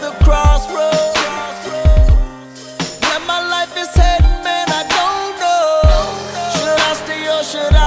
the crossroads. My life is heading, man, I don't know. Should I stay or should I?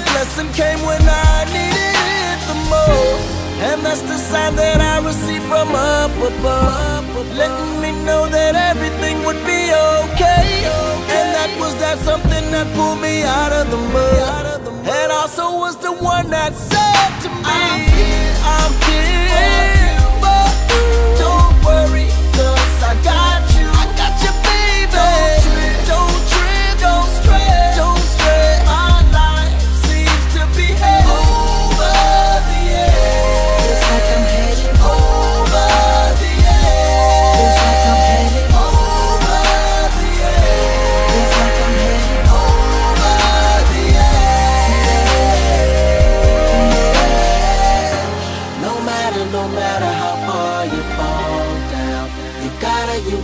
The blessing came when I needed it the most. And that's the sign that I received from up above. Letting me know that everything would be okay. And that was that something that pulled me out of the mud. And also was the one that said to me, I'm here. I'm here.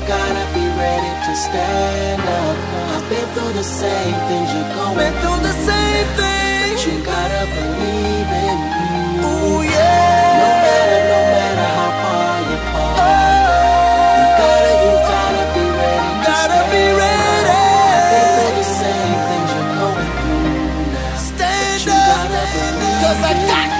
Gotta, be ready to stand up. I've been through the same things you're going Been through the same things. But you gotta believe in you. Ooh, yeah. No matter, no matter how far you fall down, you gotta, you gotta be ready to gotta stand be ready. I've been through the same things you're going through now. Stand up, stand up, cause I